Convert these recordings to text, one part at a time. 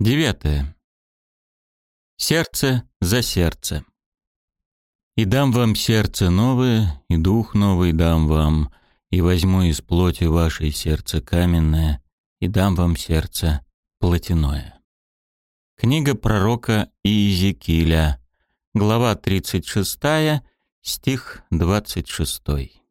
Девятое. Сердце за сердце. «И дам вам сердце новое, и дух новый дам вам, и возьму из плоти вашей сердце каменное, и дам вам сердце плотяное». Книга пророка Иезекииля, глава 36, стих 26.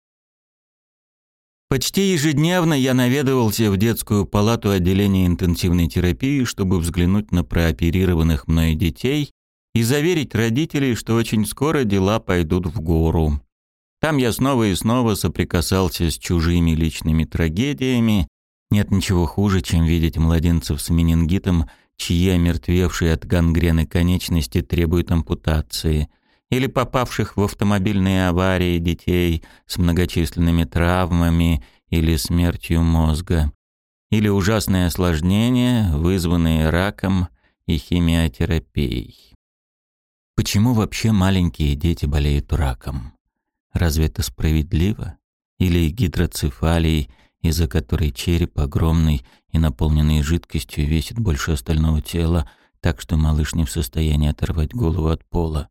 Почти ежедневно я наведывался в детскую палату отделения интенсивной терапии, чтобы взглянуть на прооперированных мной детей и заверить родителей, что очень скоро дела пойдут в гору. Там я снова и снова соприкасался с чужими личными трагедиями. Нет ничего хуже, чем видеть младенцев с менингитом, чьи омертвевшие от гангрены конечности требуют ампутации – или попавших в автомобильные аварии детей с многочисленными травмами или смертью мозга, или ужасные осложнения, вызванные раком и химиотерапией. Почему вообще маленькие дети болеют раком? Разве это справедливо? Или гидроцефалией, из-за которой череп огромный и наполненный жидкостью весит больше остального тела, так что малыш не в состоянии оторвать голову от пола?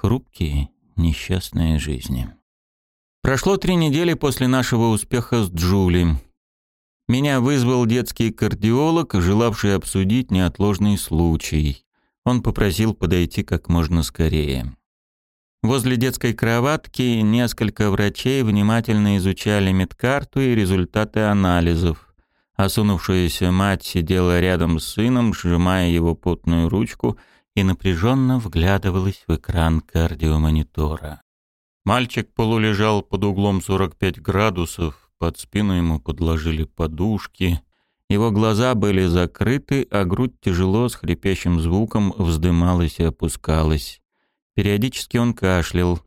Хрупкие, несчастные жизни. Прошло три недели после нашего успеха с Джули. Меня вызвал детский кардиолог, желавший обсудить неотложный случай. Он попросил подойти как можно скорее. Возле детской кроватки несколько врачей внимательно изучали медкарту и результаты анализов. Осунувшаяся мать сидела рядом с сыном, сжимая его потную ручку – и напряженно вглядывалась в экран кардиомонитора. Мальчик полулежал под углом 45 градусов, под спину ему подложили подушки. Его глаза были закрыты, а грудь тяжело с хрипящим звуком вздымалась и опускалась. Периодически он кашлял.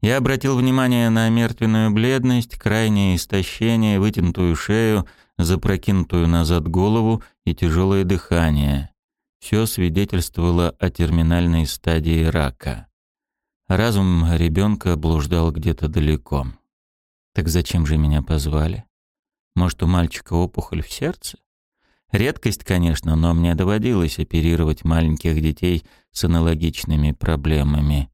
Я обратил внимание на мертвенную бледность, крайнее истощение, вытянутую шею, запрокинутую назад голову и тяжелое дыхание. Все свидетельствовало о терминальной стадии рака. Разум ребенка блуждал где-то далеко. Так зачем же меня позвали? Может, у мальчика опухоль в сердце? Редкость, конечно, но мне доводилось оперировать маленьких детей с аналогичными проблемами.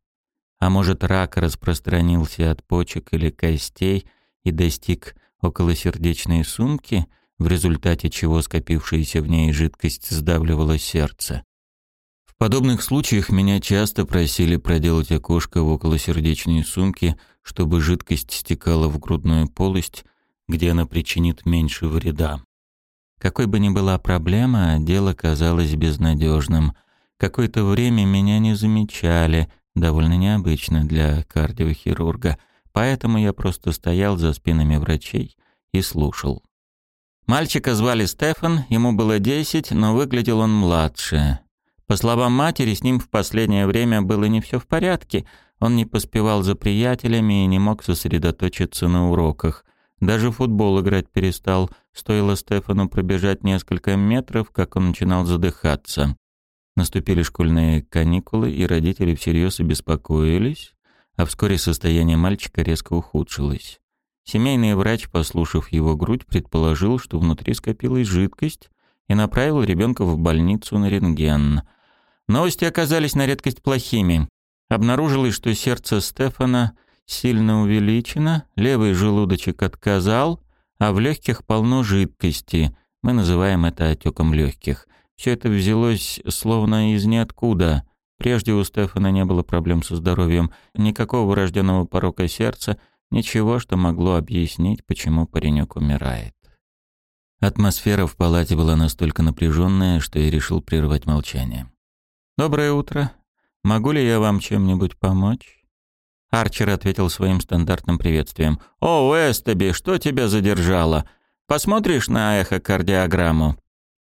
А может, рак распространился от почек или костей и достиг околосердечной сумки — в результате чего скопившаяся в ней жидкость сдавливала сердце. В подобных случаях меня часто просили проделать окошко в околосердечной сумке, чтобы жидкость стекала в грудную полость, где она причинит меньше вреда. Какой бы ни была проблема, дело казалось безнадежным. Какое-то время меня не замечали, довольно необычно для кардиохирурга, поэтому я просто стоял за спинами врачей и слушал. Мальчика звали Стефан, ему было 10, но выглядел он младше. По словам матери, с ним в последнее время было не все в порядке. Он не поспевал за приятелями и не мог сосредоточиться на уроках. Даже футбол играть перестал. Стоило Стефану пробежать несколько метров, как он начинал задыхаться. Наступили школьные каникулы, и родители всерьез обеспокоились, а вскоре состояние мальчика резко ухудшилось. Семейный врач, послушав его грудь, предположил, что внутри скопилась жидкость и направил ребенка в больницу на рентген. Новости оказались на редкость плохими. Обнаружилось, что сердце Стефана сильно увеличено, левый желудочек отказал, а в легких полно жидкости. Мы называем это отеком легких. Все это взялось словно из ниоткуда. Прежде у Стефана не было проблем со здоровьем, никакого врожденного порока сердца – Ничего, что могло объяснить, почему паренек умирает. Атмосфера в палате была настолько напряженная, что я решил прервать молчание. «Доброе утро. Могу ли я вам чем-нибудь помочь?» Арчер ответил своим стандартным приветствием. «О, Эстеби, что тебя задержало? Посмотришь на эхокардиограмму?»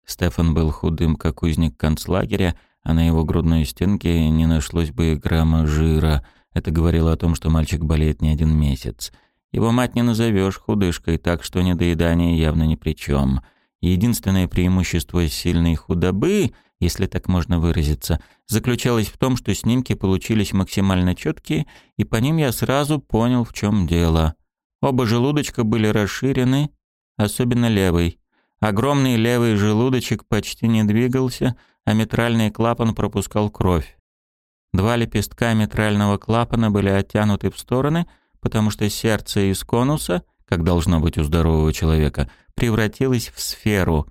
Стефан был худым, как узник концлагеря, а на его грудной стенке не нашлось бы и грамма жира — это говорило о том, что мальчик болеет не один месяц. Его мать не назовешь худышкой, так что недоедание явно ни при чем. Единственное преимущество сильной худобы, если так можно выразиться, заключалось в том, что снимки получились максимально четкие, и по ним я сразу понял, в чем дело. Оба желудочка были расширены, особенно левый. Огромный левый желудочек почти не двигался, а митральный клапан пропускал кровь. Два лепестка митрального клапана были оттянуты в стороны, потому что сердце из конуса, как должно быть у здорового человека, превратилось в сферу.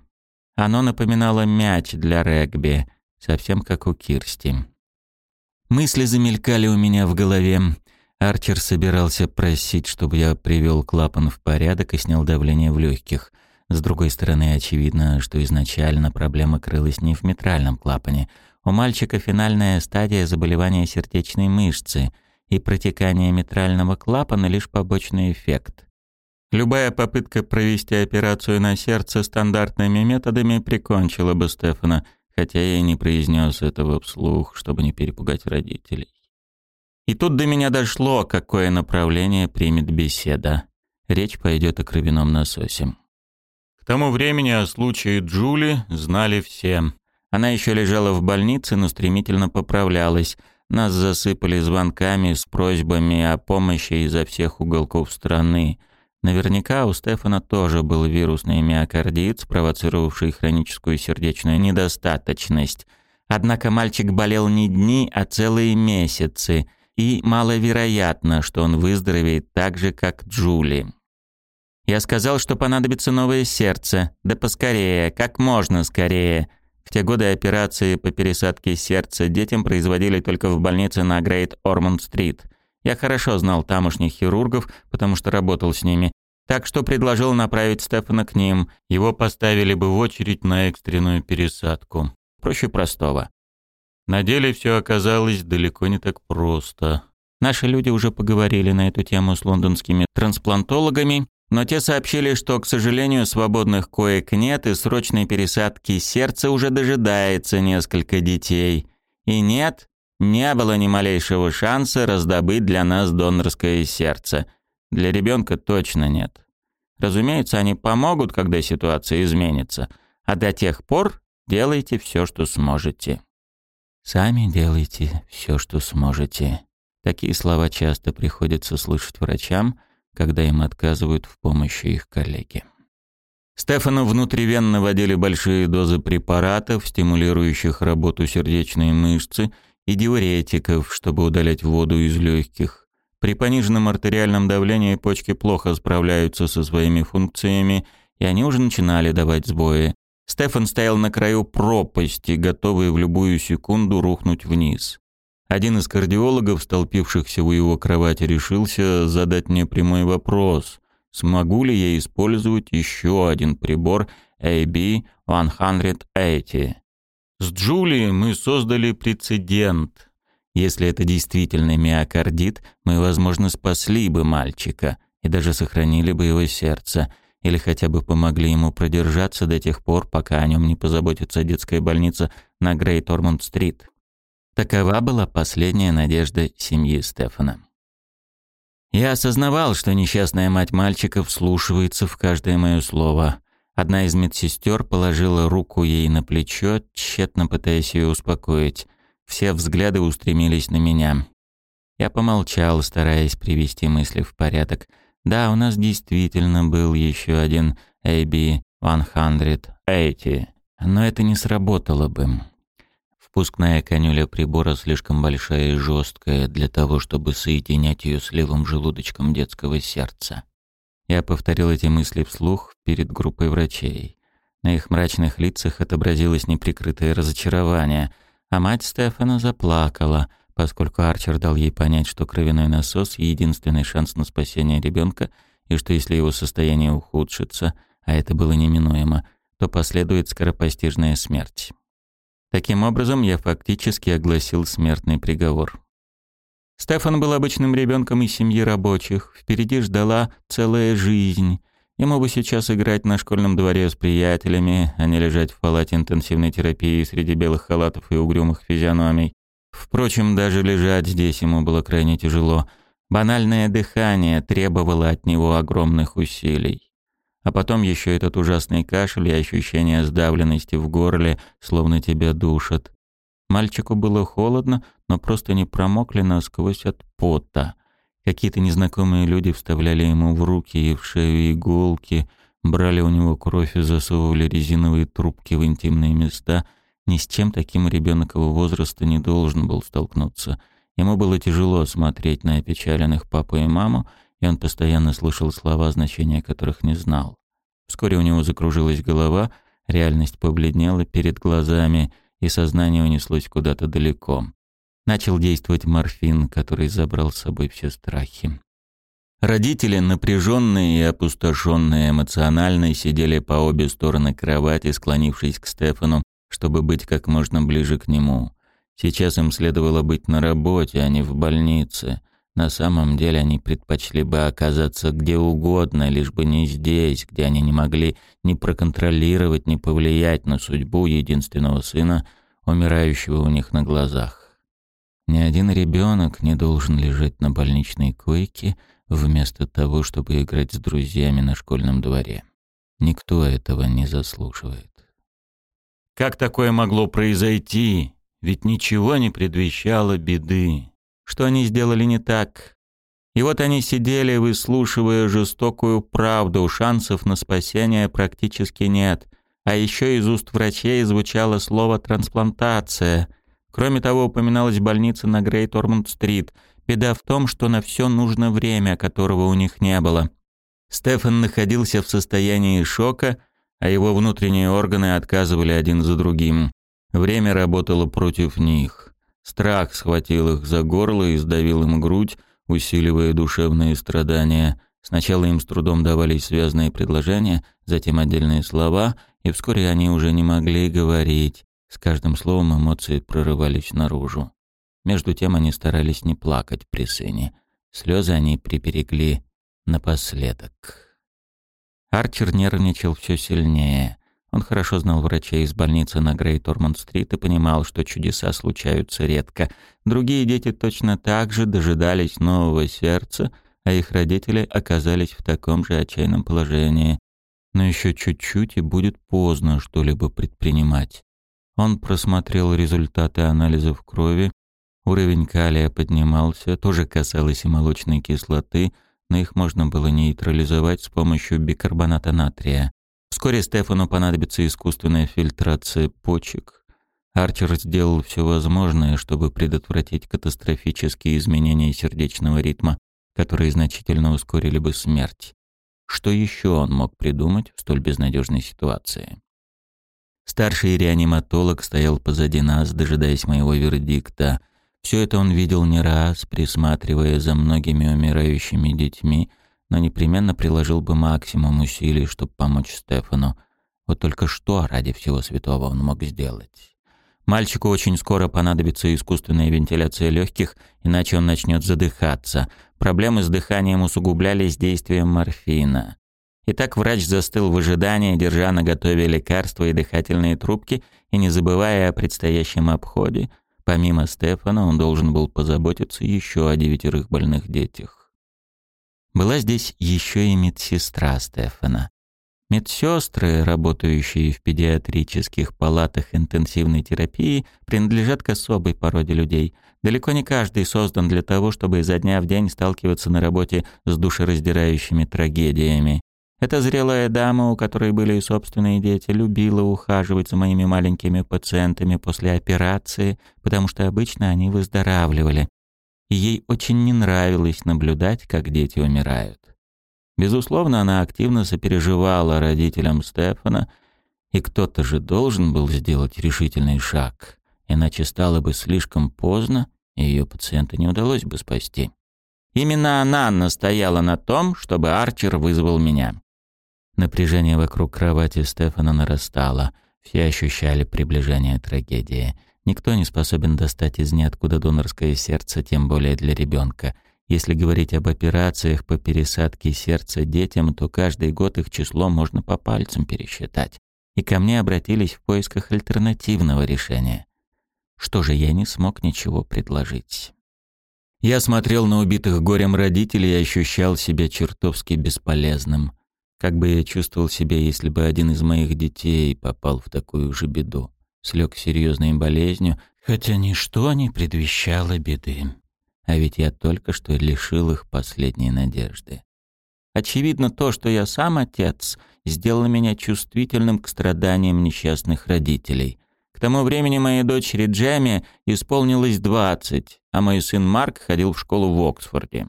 Оно напоминало мяч для регби, совсем как у Кирсти. Мысли замелькали у меня в голове. Арчер собирался просить, чтобы я привел клапан в порядок и снял давление в легких. С другой стороны, очевидно, что изначально проблема крылась не в митральном клапане. У мальчика финальная стадия заболевания сердечной мышцы, и протекание митрального клапана лишь побочный эффект. Любая попытка провести операцию на сердце стандартными методами прикончила бы Стефана, хотя я и не произнес этого вслух, чтобы не перепугать родителей. И тут до меня дошло, какое направление примет беседа. Речь пойдет о кровяном насосе тому времени о случае Джули знали все. Она еще лежала в больнице, но стремительно поправлялась. Нас засыпали звонками с просьбами о помощи изо всех уголков страны. Наверняка у Стефана тоже был вирусный миокардит, спровоцировавший хроническую сердечную недостаточность. Однако мальчик болел не дни, а целые месяцы, и маловероятно, что он выздоровеет так же, как Джули. Я сказал, что понадобится новое сердце. Да поскорее, как можно скорее. В те годы операции по пересадке сердца детям производили только в больнице на Грейт Ормонд-стрит. Я хорошо знал тамошних хирургов, потому что работал с ними. Так что предложил направить Стефана к ним. Его поставили бы в очередь на экстренную пересадку. Проще простого. На деле все оказалось далеко не так просто. Наши люди уже поговорили на эту тему с лондонскими трансплантологами, но те сообщили, что, к сожалению, свободных коек нет, и срочной пересадки сердца уже дожидается несколько детей. И нет, не было ни малейшего шанса раздобыть для нас донорское сердце. Для ребенка точно нет. Разумеется, они помогут, когда ситуация изменится, а до тех пор делайте все, что сможете. Сами делайте все, что сможете. Такие слова часто приходится слышать врачам, когда им отказывают в помощи их коллеги. Стефану внутривенно вводили большие дозы препаратов, стимулирующих работу сердечной мышцы, и диуретиков, чтобы удалять воду из легких. При пониженном артериальном давлении почки плохо справляются со своими функциями, и они уже начинали давать сбои. Стефан стоял на краю пропасти, готовый в любую секунду рухнуть вниз. Один из кардиологов, столпившихся у его кровати, решился задать мне прямой вопрос, смогу ли я использовать еще один прибор AB-180. С Джулией мы создали прецедент. Если это действительно миокардит, мы, возможно, спасли бы мальчика и даже сохранили бы его сердце, или хотя бы помогли ему продержаться до тех пор, пока о нем не позаботится детская больница на Грейт-Ормонд-стрит. Такова была последняя надежда семьи Стефана. Я осознавал, что несчастная мать мальчика вслушивается в каждое мое слово. Одна из медсестер положила руку ей на плечо, тщетно пытаясь ее успокоить. Все взгляды устремились на меня. Я помолчал, стараясь привести мысли в порядок. Да, у нас действительно был еще один AB-180, но это не сработало бы. Впускная канюля прибора слишком большая и жесткая для того, чтобы соединять ее с левым желудочком детского сердца. Я повторил эти мысли вслух перед группой врачей. На их мрачных лицах отобразилось неприкрытое разочарование, а мать Стефана заплакала, поскольку Арчер дал ей понять, что кровяной насос — единственный шанс на спасение ребенка, и что если его состояние ухудшится, а это было неминуемо, то последует скоропостижная смерть. Таким образом, я фактически огласил смертный приговор. Стефан был обычным ребенком из семьи рабочих. Впереди ждала целая жизнь. Ему бы сейчас играть на школьном дворе с приятелями, а не лежать в палате интенсивной терапии среди белых халатов и угрюмых физиономий. Впрочем, даже лежать здесь ему было крайне тяжело. Банальное дыхание требовало от него огромных усилий. А потом еще этот ужасный кашель и ощущение сдавленности в горле, словно тебя душат. Мальчику было холодно, но просто не промокли насквозь от пота. Какие-то незнакомые люди вставляли ему в руки и в шею иголки, брали у него кровь и засовывали резиновые трубки в интимные места, ни с чем таким ребенок его возраста не должен был столкнуться. Ему было тяжело смотреть на опечаленных папу и маму, и он постоянно слышал слова, значения которых не знал. Вскоре у него закружилась голова, реальность побледнела перед глазами, и сознание унеслось куда-то далеко. Начал действовать морфин, который забрал с собой все страхи. Родители, напряженные и опустошенные эмоционально, сидели по обе стороны кровати, склонившись к Стефану, чтобы быть как можно ближе к нему. Сейчас им следовало быть на работе, а не в больнице. На самом деле они предпочли бы оказаться где угодно, лишь бы не здесь, где они не могли ни проконтролировать, ни повлиять на судьбу единственного сына, умирающего у них на глазах. Ни один ребенок не должен лежать на больничной койке вместо того, чтобы играть с друзьями на школьном дворе. Никто этого не заслуживает. Как такое могло произойти? Ведь ничего не предвещало беды. Что они сделали не так? И вот они сидели, выслушивая жестокую правду, шансов на спасение практически нет. А еще из уст врачей звучало слово «трансплантация». Кроме того, упоминалась больница на Грейт Ормонд-стрит. Беда в том, что на все нужно время, которого у них не было. Стефан находился в состоянии шока, а его внутренние органы отказывали один за другим. Время работало против них. Страх схватил их за горло и сдавил им грудь, усиливая душевные страдания. Сначала им с трудом давались связные предложения, затем отдельные слова, и вскоре они уже не могли говорить. С каждым словом эмоции прорывались наружу. Между тем они старались не плакать при сыне. Слезы они приберегли напоследок. Арчер нервничал все сильнее. Он хорошо знал врачей из больницы на Грейт Ормонд-стрит и понимал, что чудеса случаются редко. Другие дети точно так же дожидались нового сердца, а их родители оказались в таком же отчаянном положении. Но еще чуть-чуть и будет поздно что-либо предпринимать. Он просмотрел результаты анализов крови. Уровень калия поднимался, тоже касалось и молочной кислоты, но их можно было нейтрализовать с помощью бикарбоната натрия. Вскоре Стефану понадобится искусственная фильтрация почек. Арчер сделал все возможное, чтобы предотвратить катастрофические изменения сердечного ритма, которые значительно ускорили бы смерть. Что еще он мог придумать в столь безнадежной ситуации? Старший реаниматолог стоял позади нас, дожидаясь моего вердикта. Все это он видел не раз, присматривая за многими умирающими детьми, но непременно приложил бы максимум усилий, чтобы помочь Стефану. Вот только что ради всего святого он мог сделать? Мальчику очень скоро понадобится искусственная вентиляция легких, иначе он начнет задыхаться. Проблемы с дыханием усугублялись действием морфина. Итак, врач застыл в ожидании, держа на готове лекарства и дыхательные трубки, и не забывая о предстоящем обходе. Помимо Стефана, он должен был позаботиться еще о девятерых больных детях. Была здесь еще и медсестра Стефана. Медсестры, работающие в педиатрических палатах интенсивной терапии, принадлежат к особой породе людей. Далеко не каждый создан для того, чтобы изо дня в день сталкиваться на работе с душераздирающими трагедиями. Эта зрелая дама, у которой были и собственные дети, любила ухаживать за моими маленькими пациентами после операции, потому что обычно они выздоравливали и ей очень не нравилось наблюдать, как дети умирают. Безусловно, она активно сопереживала родителям Стефана, и кто-то же должен был сделать решительный шаг, иначе стало бы слишком поздно, и ее пациента не удалось бы спасти. Именно она настояла на том, чтобы Арчер вызвал меня. Напряжение вокруг кровати Стефана нарастало. Все ощущали приближение трагедии. Никто не способен достать из ниоткуда донорское сердце, тем более для ребенка. Если говорить об операциях по пересадке сердца детям, то каждый год их число можно по пальцам пересчитать. И ко мне обратились в поисках альтернативного решения. Что же, я не смог ничего предложить. Я смотрел на убитых горем родителей и ощущал себя чертовски бесполезным. Как бы я чувствовал себя, если бы один из моих детей попал в такую же беду слег серьезной болезнью, хотя ничто не предвещало беды. А ведь я только что лишил их последней надежды. Очевидно, то, что я сам отец, сделало меня чувствительным к страданиям несчастных родителей. К тому времени моей дочери Джемме исполнилось 20, а мой сын Марк ходил в школу в Оксфорде.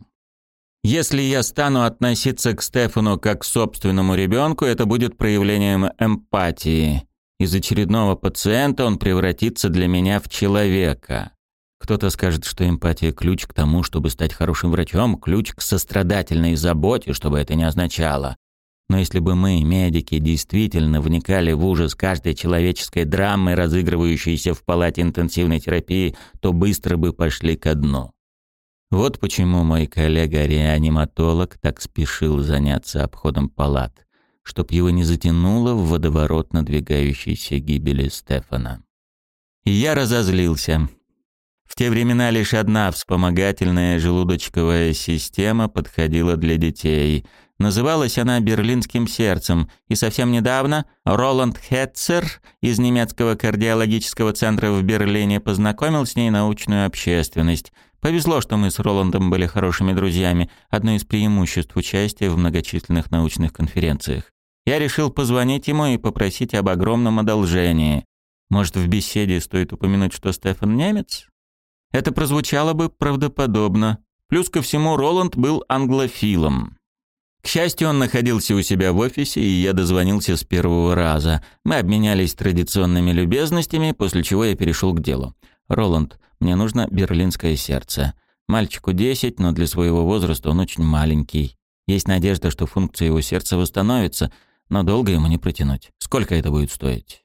Если я стану относиться к Стефану как к собственному ребенку, это будет проявлением эмпатии. Из очередного пациента он превратится для меня в человека. Кто-то скажет, что эмпатия – ключ к тому, чтобы стать хорошим врачом, ключ к сострадательной заботе, что бы это ни означало. Но если бы мы, медики, действительно вникали в ужас каждой человеческой драмы, разыгрывающейся в палате интенсивной терапии, то быстро бы пошли ко дну. Вот почему мой коллега-реаниматолог так спешил заняться обходом палат, чтоб его не затянуло в водоворот надвигающейся гибели Стефана. И я разозлился. В те времена лишь одна вспомогательная желудочковая система подходила для детей. Называлась она «Берлинским сердцем», и совсем недавно Роланд Хетцер из немецкого кардиологического центра в Берлине познакомил с ней научную общественность. Повезло, что мы с Роландом были хорошими друзьями, одно из преимуществ участия в многочисленных научных конференциях. Я решил позвонить ему и попросить об огромном одолжении. Может, в беседе стоит упомянуть, что Стефан немец? Это прозвучало бы правдоподобно. Плюс ко всему, Роланд был англофилом. К счастью, он находился у себя в офисе, и я дозвонился с первого раза. Мы обменялись традиционными любезностями, после чего я перешел к делу. «Роланд, мне нужно берлинское сердце. Мальчику 10, но для своего возраста он очень маленький. Есть надежда, что функция его сердца восстановится, но долго ему не протянуть. Сколько это будет стоить?»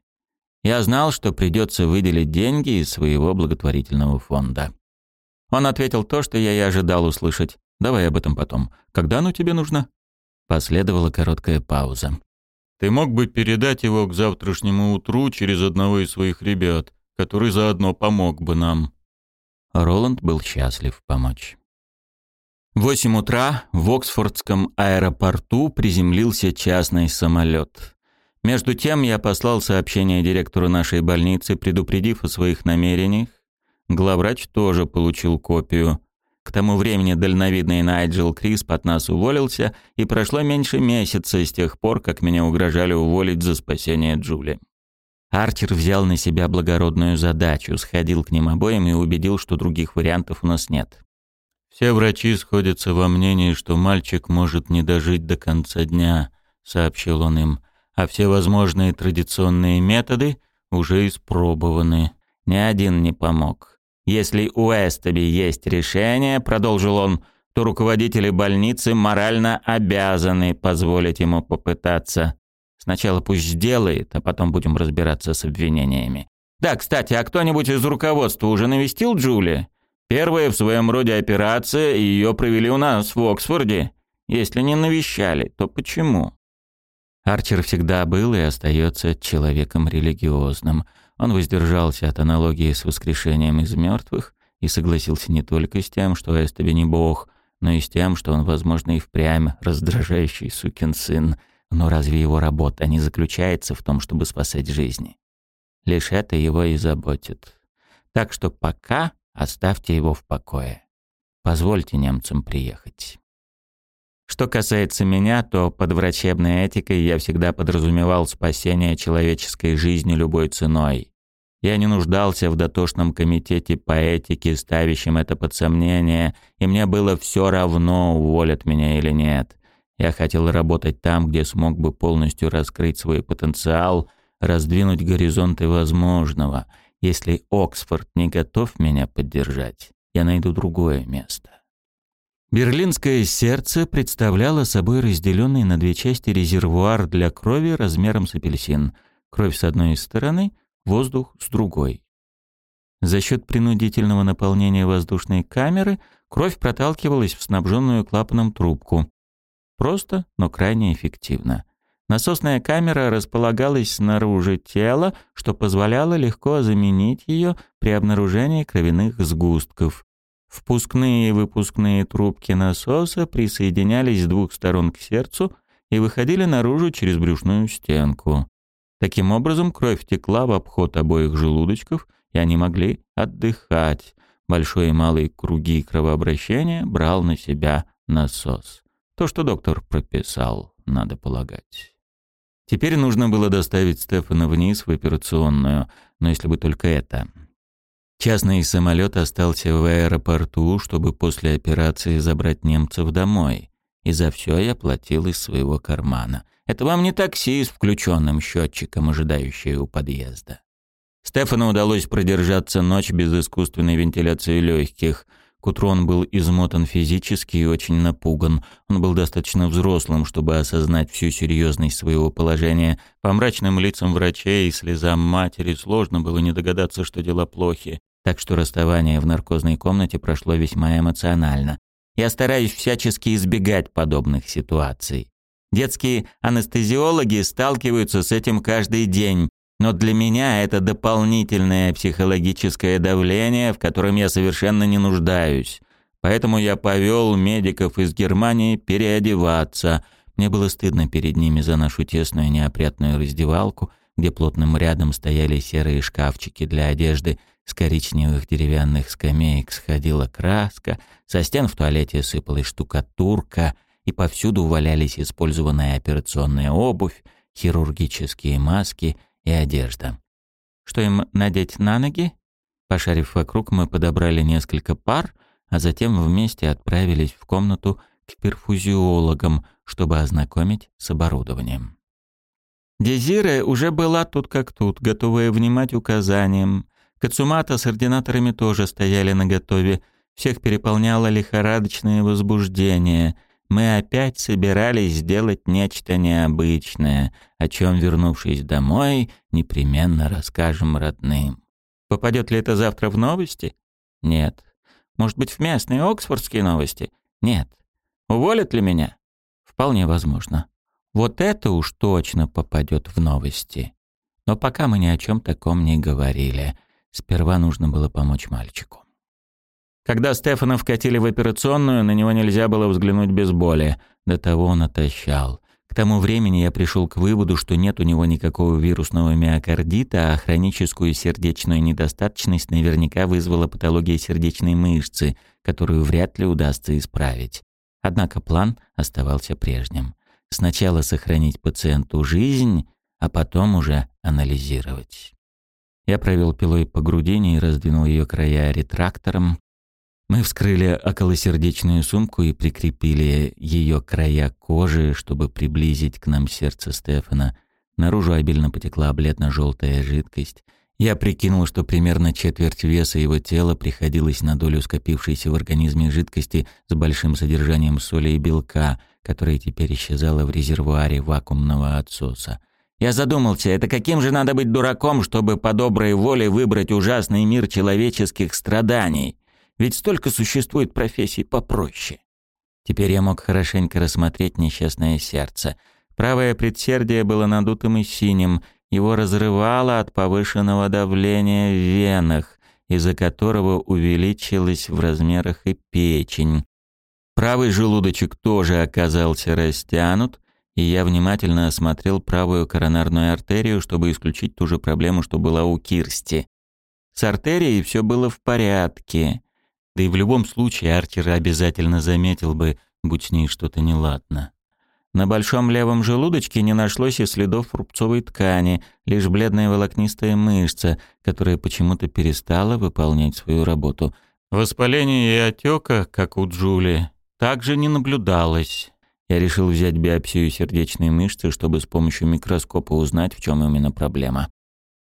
Я знал, что придется выделить деньги из своего благотворительного фонда. Он ответил то, что я и ожидал услышать. «Давай об этом потом. Когда оно тебе нужно?» Последовала короткая пауза. «Ты мог бы передать его к завтрашнему утру через одного из своих ребят, который заодно помог бы нам». Роланд был счастлив помочь. В восемь утра в Оксфордском аэропорту приземлился частный самолет. Между тем я послал сообщение директору нашей больницы, предупредив о своих намерениях. Главврач тоже получил копию. К тому времени дальновидный Найджел Крисп от нас уволился, и прошло меньше месяца с тех пор, как меня угрожали уволить за спасение Джули. Арчер взял на себя благородную задачу, сходил к ним обоим и убедил, что других вариантов у нас нет. «Все врачи сходятся во мнении, что мальчик может не дожить до конца дня», — сообщил он им а все возможные традиционные методы уже испробованы. Ни один не помог. Если у Эстеби есть решение, продолжил он, то руководители больницы морально обязаны позволить ему попытаться. Сначала пусть сделает, а потом будем разбираться с обвинениями. Да, кстати, а кто-нибудь из руководства уже навестил Джули? Первая в своем роде операция, и ее провели у нас в Оксфорде. Если не навещали, то почему? Арчер всегда был и остается человеком религиозным. Он воздержался от аналогии с воскрешением из мертвых и согласился не только с тем, что Эстеби не бог, но и с тем, что он, возможно, и впрямь раздражающий сукин сын. Но разве его работа не заключается в том, чтобы спасать жизни? Лишь это его и заботит. Так что пока оставьте его в покое. Позвольте немцам приехать. Что касается меня, то под врачебной этикой я всегда подразумевал спасение человеческой жизни любой ценой. Я не нуждался в дотошном комитете по этике, ставящем это под сомнение, и мне было все равно, уволят меня или нет. Я хотел работать там, где смог бы полностью раскрыть свой потенциал, раздвинуть горизонты возможного. Если Оксфорд не готов меня поддержать, я найду другое место. Берлинское сердце представляло собой разделенный на две части резервуар для крови размером с апельсин. Кровь с одной стороны, воздух с другой. За счет принудительного наполнения воздушной камеры кровь проталкивалась в снабженную клапаном трубку. Просто, но крайне эффективно. Насосная камера располагалась снаружи тела, что позволяло легко заменить ее при обнаружении кровяных сгустков. Впускные и выпускные трубки насоса присоединялись с двух сторон к сердцу и выходили наружу через брюшную стенку. Таким образом, кровь текла в обход обоих желудочков, и они могли отдыхать. Большой и малый круги кровообращения брал на себя насос. То, что доктор прописал, надо полагать. Теперь нужно было доставить Стефана вниз в операционную, но если бы только это. Частный самолет остался в аэропорту, чтобы после операции забрать немцев домой. И за все я платил из своего кармана. Это вам не такси с включенным счетчиком, ожидающий у подъезда. Стефану удалось продержаться ночь без искусственной вентиляции легких. К утру он был измотан физически и очень напуган. Он был достаточно взрослым, чтобы осознать всю серьезность своего положения. По мрачным лицам врачей и слезам матери сложно было не догадаться, что дела плохи. Так что расставание в наркозной комнате прошло весьма эмоционально. Я стараюсь всячески избегать подобных ситуаций. Детские анестезиологи сталкиваются с этим каждый день, но для меня это дополнительное психологическое давление, в котором я совершенно не нуждаюсь. Поэтому я повел медиков из Германии переодеваться. Мне было стыдно перед ними за нашу тесную неопрятную раздевалку, где плотным рядом стояли серые шкафчики для одежды, с коричневых деревянных скамеек сходила краска, со стен в туалете сыпалась штукатурка, и повсюду валялись использованная операционная обувь, хирургические маски и одежда. Что им надеть на ноги? Пошарив вокруг, мы подобрали несколько пар, а затем вместе отправились в комнату к перфузиологам, чтобы ознакомить с оборудованием. Дезире уже была тут как тут, готовая внимать указаниям. Кацумата с ординаторами тоже стояли наготове. Всех переполняло лихорадочное возбуждение — мы опять собирались сделать нечто необычное, о чем, вернувшись домой, непременно расскажем родным. Попадет ли это завтра в новости? Нет. Может быть, в местные оксфордские новости? Нет. Уволят ли меня? Вполне возможно. Вот это уж точно попадет в новости. Но пока мы ни о чем таком не говорили. Сперва нужно было помочь мальчику. Когда Стефана вкатили в операционную, на него нельзя было взглянуть без боли. До того он отощал. К тому времени я пришел к выводу, что нет у него никакого вирусного миокардита, а хроническую сердечную недостаточность наверняка вызвала патология сердечной мышцы, которую вряд ли удастся исправить. Однако план оставался прежним. Сначала сохранить пациенту жизнь, а потом уже анализировать. Я провел пилой по грудине и раздвинул ее края ретрактором, мы вскрыли околосердечную сумку и прикрепили ее края кожи, чтобы приблизить к нам сердце Стефана. Наружу обильно потекла бледно-желтая жидкость. Я прикинул, что примерно четверть веса его тела приходилось на долю скопившейся в организме жидкости с большим содержанием соли и белка, которая теперь исчезала в резервуаре вакуумного отсоса. Я задумался, это каким же надо быть дураком, чтобы по доброй воле выбрать ужасный мир человеческих страданий? Ведь столько существует профессий попроще. Теперь я мог хорошенько рассмотреть несчастное сердце. Правое предсердие было надутым и синим, его разрывало от повышенного давления в венах, из-за которого увеличилась в размерах и печень. Правый желудочек тоже оказался растянут, и я внимательно осмотрел правую коронарную артерию, чтобы исключить ту же проблему, что была у Кирсти. С артерией все было в порядке. Да и в любом случае Арчер обязательно заметил бы, будь с ней что-то неладно. На большом левом желудочке не нашлось и следов рубцовой ткани, лишь бледная волокнистая мышца, которая почему-то перестала выполнять свою работу. Воспаления и отека, как у Джули, также не наблюдалось. Я решил взять биопсию сердечной мышцы, чтобы с помощью микроскопа узнать, в чем именно проблема.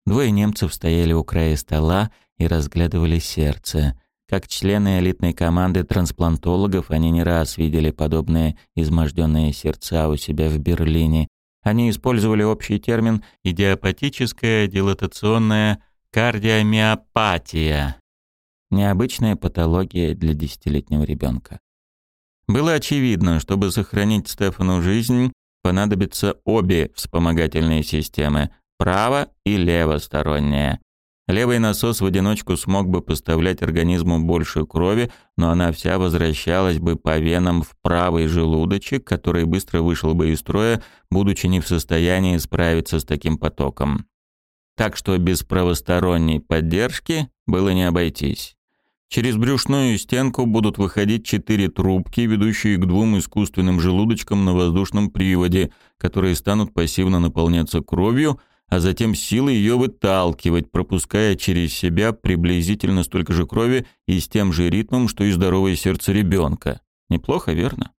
Двое немцев стояли у края стола и разглядывали сердце. Как члены элитной команды трансплантологов, они не раз видели подобные изможденные сердца у себя в Берлине. Они использовали общий термин «идиопатическая дилатационная кардиомиопатия» – необычная патология для десятилетнего ребенка. Было очевидно, чтобы сохранить Стефану жизнь, понадобятся обе вспомогательные системы – право- и левосторонняя. Левый насос в одиночку смог бы поставлять организму больше крови, но она вся возвращалась бы по венам в правый желудочек, который быстро вышел бы из строя, будучи не в состоянии справиться с таким потоком. Так что без правосторонней поддержки было не обойтись. Через брюшную стенку будут выходить четыре трубки, ведущие к двум искусственным желудочкам на воздушном приводе, которые станут пассивно наполняться кровью, а затем силой ее выталкивать, пропуская через себя приблизительно столько же крови и с тем же ритмом, что и здоровое сердце ребенка. Неплохо, верно?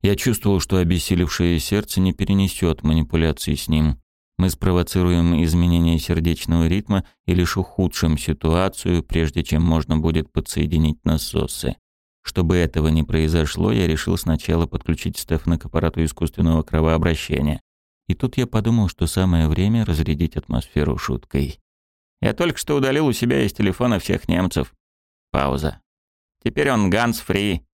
Я чувствовал, что обессилевшее сердце не перенесет манипуляции с ним. Мы спровоцируем изменение сердечного ритма и лишь ухудшим ситуацию, прежде чем можно будет подсоединить насосы. Чтобы этого не произошло, я решил сначала подключить Стефана к аппарату искусственного кровообращения. И тут я подумал, что самое время разрядить атмосферу шуткой. Я только что удалил у себя из телефона всех немцев. Пауза. Теперь он Ганс Фри.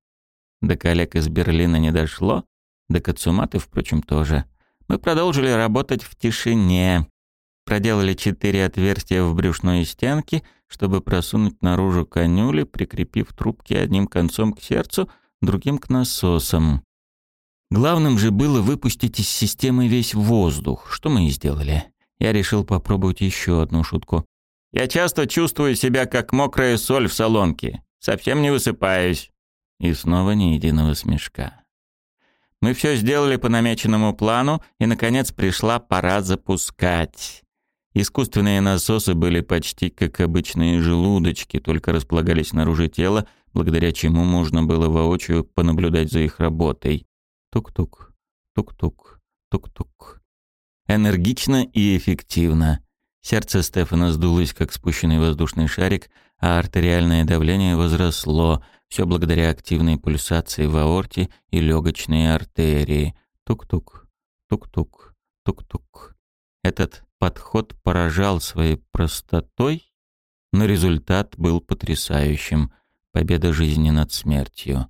До коллег из Берлина не дошло, до Кацуматы, впрочем, тоже. Мы продолжили работать в тишине. Проделали четыре отверстия в брюшной стенке, чтобы просунуть наружу конюли, прикрепив трубки одним концом к сердцу, другим к насосам. Главным же было выпустить из системы весь воздух, что мы и сделали. Я решил попробовать еще одну шутку. «Я часто чувствую себя как мокрая соль в солонке. Совсем не высыпаюсь. И снова ни единого смешка. Мы все сделали по намеченному плану, и, наконец, пришла пора запускать. Искусственные насосы были почти как обычные желудочки, только располагались снаружи тела, благодаря чему можно было воочию понаблюдать за их работой. Тук-тук, тук-тук, тук-тук. Энергично и эффективно. Сердце Стефана сдулось, как спущенный воздушный шарик, а артериальное давление возросло, все благодаря активной пульсации в аорте и легочной артерии. Тук-тук, тук-тук, тук-тук. Этот подход поражал своей простотой, но результат был потрясающим. Победа жизни над смертью.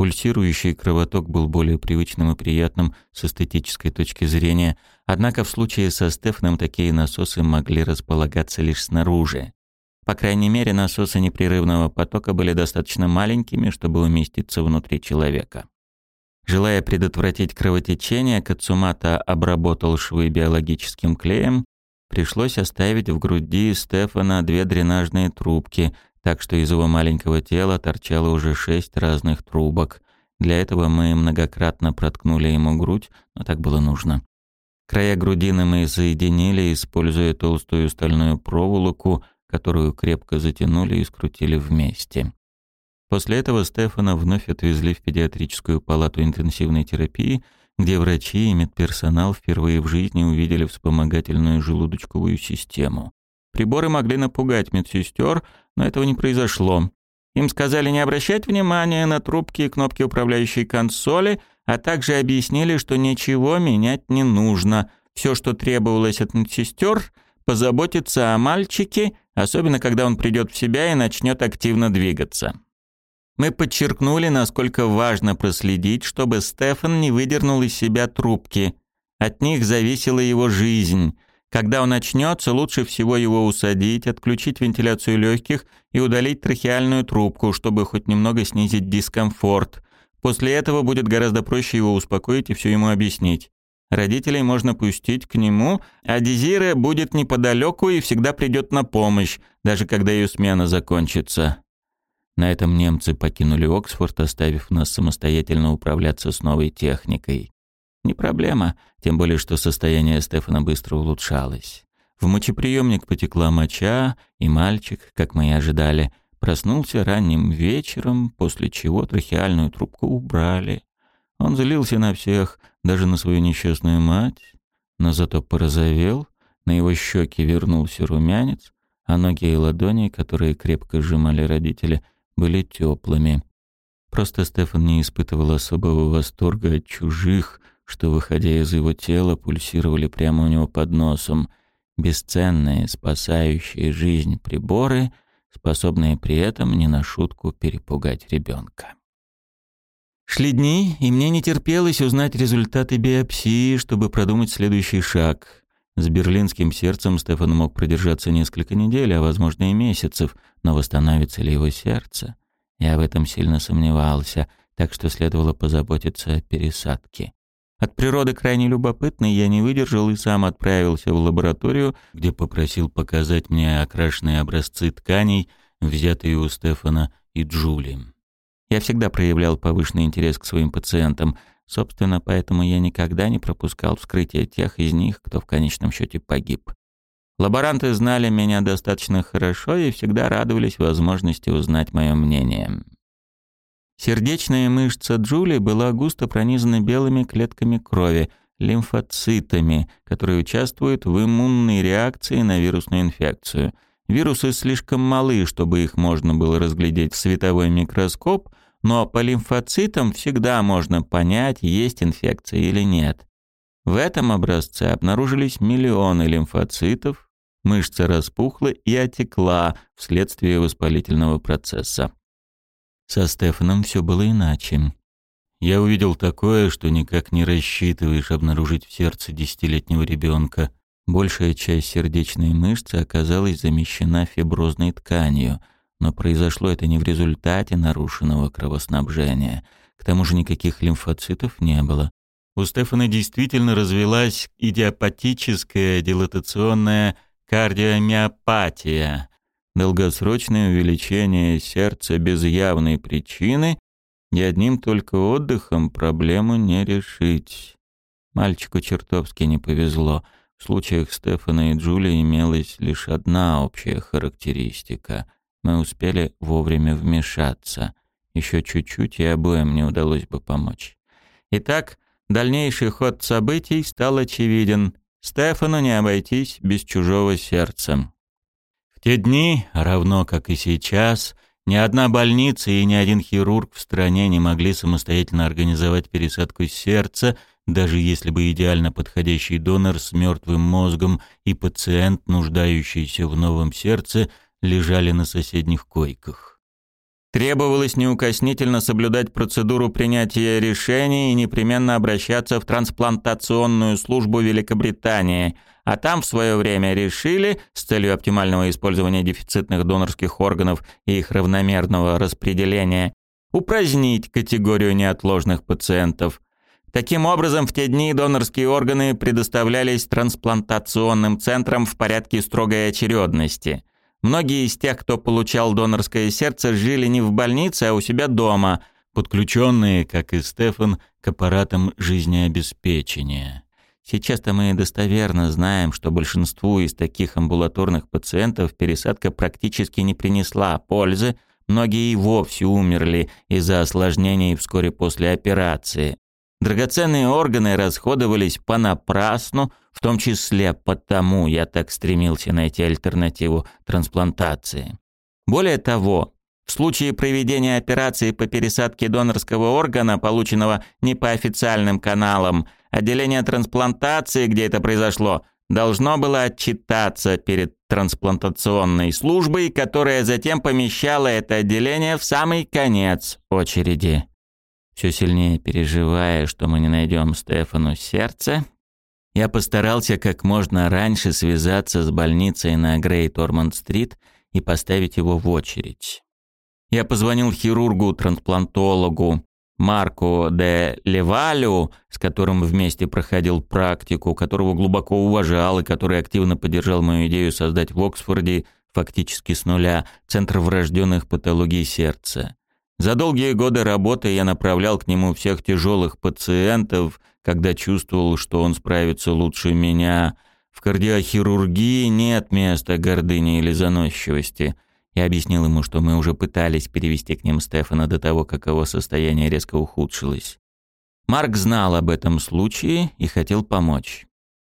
Пульсирующий кровоток был более привычным и приятным с эстетической точки зрения, однако в случае со Стефаном такие насосы могли располагаться лишь снаружи. По крайней мере, насосы непрерывного потока были достаточно маленькими, чтобы уместиться внутри человека. Желая предотвратить кровотечение, Кацумата обработал швы биологическим клеем. Пришлось оставить в груди Стефана две дренажные трубки, так что из его маленького тела торчало уже шесть разных трубок. Для этого мы многократно проткнули ему грудь, но так было нужно. Края грудины мы соединили, используя толстую стальную проволоку, которую крепко затянули и скрутили вместе. После этого Стефана вновь отвезли в педиатрическую палату интенсивной терапии, где врачи и медперсонал впервые в жизни увидели вспомогательную желудочковую систему. Приборы могли напугать медсестер, но этого не произошло. Им сказали не обращать внимания на трубки и кнопки управляющей консоли, а также объяснили, что ничего менять не нужно. Все, что требовалось от медсестер, позаботиться о мальчике особенно когда он придет в себя и начнет активно двигаться. Мы подчеркнули, насколько важно проследить, чтобы Стефан не выдернул из себя трубки. От них зависела его жизнь. Когда он очнется, лучше всего его усадить, отключить вентиляцию легких и удалить трахеальную трубку, чтобы хоть немного снизить дискомфорт. После этого будет гораздо проще его успокоить и все ему объяснить. Родителей можно пустить к нему, а Дезире будет неподалеку и всегда придет на помощь, даже когда ее смена закончится. На этом немцы покинули Оксфорд, оставив нас самостоятельно управляться с новой техникой. Не проблема, тем более что состояние Стефана быстро улучшалось. В мочеприемник потекла моча, и мальчик, как мы и ожидали, проснулся ранним вечером, после чего трахеальную трубку убрали. Он злился на всех, даже на свою несчастную мать, но зато порозовел, на его щеки вернулся румянец, а ноги и ладони, которые крепко сжимали родители, были теплыми. Просто Стефан не испытывал особого восторга от чужих, что, выходя из его тела, пульсировали прямо у него под носом. Бесценные, спасающие жизнь приборы, способные при этом не на шутку перепугать ребенка. Шли дни, и мне не терпелось узнать результаты биопсии, чтобы продумать следующий шаг. С берлинским сердцем Стефан мог продержаться несколько недель, а возможно и месяцев, но восстановится ли его сердце? Я в этом сильно сомневался, так что следовало позаботиться о пересадке. От природы крайне любопытный я не выдержал и сам отправился в лабораторию, где попросил показать мне окрашенные образцы тканей, взятые у Стефана и Джули. Я всегда проявлял повышенный интерес к своим пациентам, собственно, поэтому я никогда не пропускал вскрытие тех из них, кто в конечном счете погиб. Лаборанты знали меня достаточно хорошо и всегда радовались возможности узнать мое мнение. Сердечная мышца Джули была густо пронизана белыми клетками крови, лимфоцитами, которые участвуют в иммунной реакции на вирусную инфекцию. Вирусы слишком малы, чтобы их можно было разглядеть в световой микроскоп, но по лимфоцитам всегда можно понять, есть инфекция или нет. В этом образце обнаружились миллионы лимфоцитов, мышца распухла и отекла вследствие воспалительного процесса. Со Стефаном все было иначе. Я увидел такое, что никак не рассчитываешь обнаружить в сердце десятилетнего ребенка. Большая часть сердечной мышцы оказалась замещена фиброзной тканью, но произошло это не в результате нарушенного кровоснабжения. К тому же никаких лимфоцитов не было. У Стефана действительно развелась идиопатическая дилатационная кардиомиопатия, долгосрочное увеличение сердца без явной причины, и одним только отдыхом проблему не решить. Мальчику чертовски не повезло. В случаях Стефана и Джулии имелась лишь одна общая характеристика. Мы успели вовремя вмешаться. Еще чуть-чуть, и обоим не удалось бы помочь. Итак, дальнейший ход событий стал очевиден. Стефану не обойтись без чужого сердца. Те дни, равно как и сейчас, ни одна больница и ни один хирург в стране не могли самостоятельно организовать пересадку сердца, даже если бы идеально подходящий донор с мертвым мозгом и пациент, нуждающийся в новом сердце, лежали на соседних койках. Требовалось неукоснительно соблюдать процедуру принятия решений и непременно обращаться в трансплантационную службу Великобритании – а там в свое время решили, с целью оптимального использования дефицитных донорских органов и их равномерного распределения, упразднить категорию неотложных пациентов. Таким образом, в те дни донорские органы предоставлялись трансплантационным центрам в порядке строгой очередности. Многие из тех, кто получал донорское сердце, жили не в больнице, а у себя дома, подключенные, как и Стефан, к аппаратам жизнеобеспечения. Сейчас-то мы достоверно знаем, что большинству из таких амбулаторных пациентов пересадка практически не принесла пользы, многие и вовсе умерли из-за осложнений вскоре после операции. Драгоценные органы расходовались понапрасну, в том числе потому я так стремился найти альтернативу трансплантации. Более того, в случае проведения операции по пересадке донорского органа, полученного не по официальным каналам, отделение трансплантации, где это произошло, должно было отчитаться перед трансплантационной службой, которая затем помещала это отделение в самый конец очереди. Все сильнее переживая, что мы не найдем Стефану сердце, я постарался как можно раньше связаться с больницей на Грейт-Ормонд-стрит и поставить его в очередь. Я позвонил хирургу-трансплантологу Марко де Левалю, с которым вместе проходил практику, которого глубоко уважал и который активно поддержал мою идею создать в Оксфорде фактически с нуля Центр врожденных патологий сердца. За долгие годы работы я направлял к нему всех тяжелых пациентов, когда чувствовал, что он справится лучше меня. В кардиохирургии нет места гордыни или заносчивости – я объяснил ему, что мы уже пытались перевести к ним Стефана до того, как его состояние резко ухудшилось. Марк знал об этом случае и хотел помочь.